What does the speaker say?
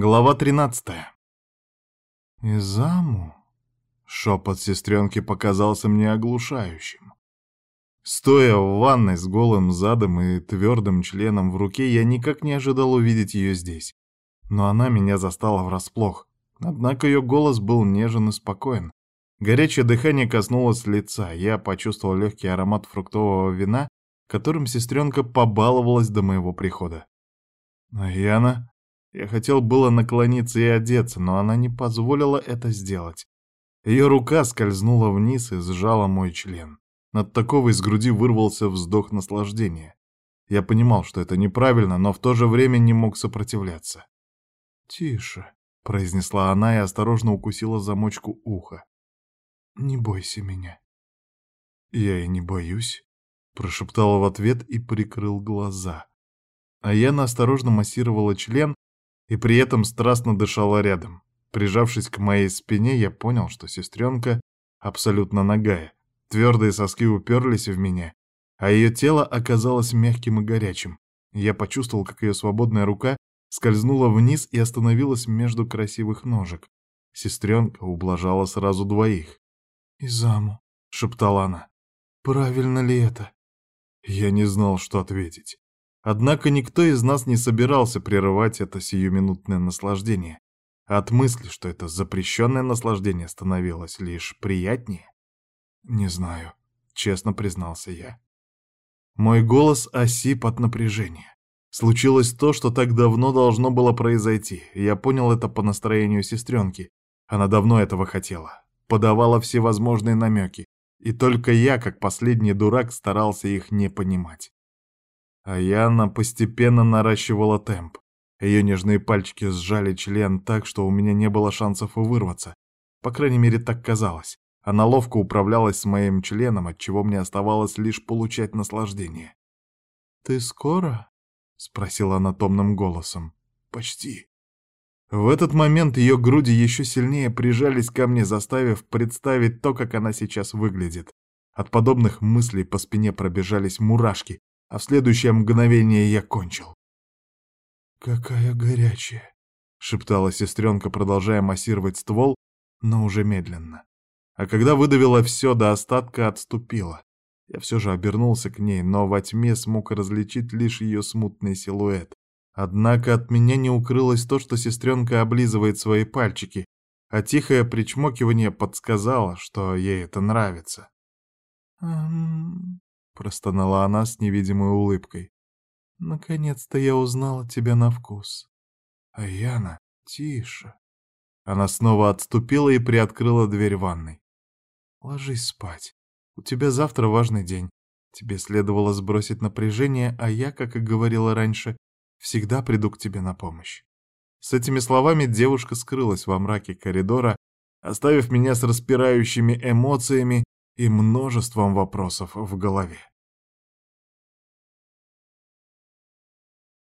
Глава 13. Изаму. Шепот сестренки показался мне оглушающим. Стоя в ванной с голым задом и твердым членом в руке, я никак не ожидал увидеть ее здесь. Но она меня застала врасплох. Однако ее голос был нежен и спокоен. Горячее дыхание коснулось лица, я почувствовал легкий аромат фруктового вина, которым сестренка побаловалась до моего прихода. Яна я хотел было наклониться и одеться, но она не позволила это сделать. Ее рука скользнула вниз и сжала мой член. От такого из груди вырвался вздох наслаждения. Я понимал, что это неправильно, но в то же время не мог сопротивляться. «Тише», — произнесла она и осторожно укусила замочку уха. «Не бойся меня». «Я и не боюсь», — прошептала в ответ и прикрыл глаза. А Яна осторожно массировала член, и при этом страстно дышала рядом. Прижавшись к моей спине, я понял, что сестренка абсолютно нагая. Твердые соски уперлись в меня, а ее тело оказалось мягким и горячим. Я почувствовал, как ее свободная рука скользнула вниз и остановилась между красивых ножек. Сестренка ублажала сразу двоих. «Изаму», — шептала она, — «правильно ли это?» Я не знал, что ответить. Однако никто из нас не собирался прерывать это сиюминутное наслаждение. От мысли, что это запрещенное наслаждение становилось лишь приятнее. «Не знаю», — честно признался я. Мой голос осип от напряжения. Случилось то, что так давно должно было произойти. Я понял это по настроению сестренки. Она давно этого хотела. Подавала всевозможные намеки. И только я, как последний дурак, старался их не понимать. А Яна постепенно наращивала темп. Ее нежные пальчики сжали член так, что у меня не было шансов вырваться. По крайней мере, так казалось. Она ловко управлялась с моим членом, от чего мне оставалось лишь получать наслаждение. «Ты скоро?» — спросила она томным голосом. «Почти». В этот момент ее груди еще сильнее прижались ко мне, заставив представить то, как она сейчас выглядит. От подобных мыслей по спине пробежались мурашки, а в следующее мгновение я кончил. «Какая горячая!» — шептала сестренка, продолжая массировать ствол, но уже медленно. А когда выдавила все до остатка, отступила. Я все же обернулся к ней, но во тьме смог различить лишь ее смутный силуэт. Однако от меня не укрылось то, что сестренка облизывает свои пальчики, а тихое причмокивание подсказало, что ей это нравится. «Ам...» простонала она с невидимой улыбкой. Наконец-то я узнала тебя на вкус. А Яна, тише. Она снова отступила и приоткрыла дверь ванной. Ложись спать. У тебя завтра важный день. Тебе следовало сбросить напряжение, а я, как и говорила раньше, всегда приду к тебе на помощь. С этими словами девушка скрылась во мраке коридора, оставив меня с распирающими эмоциями и множеством вопросов в голове.